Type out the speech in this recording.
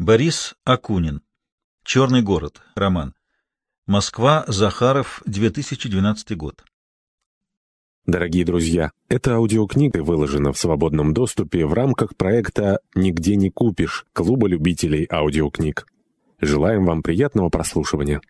Борис Акунин. Черный город. Роман. Москва. Захаров. 2012 год. Дорогие друзья, эта аудиокнига выложена в свободном доступе в рамках проекта «Нигде не купишь» Клуба любителей аудиокниг. Желаем вам приятного прослушивания.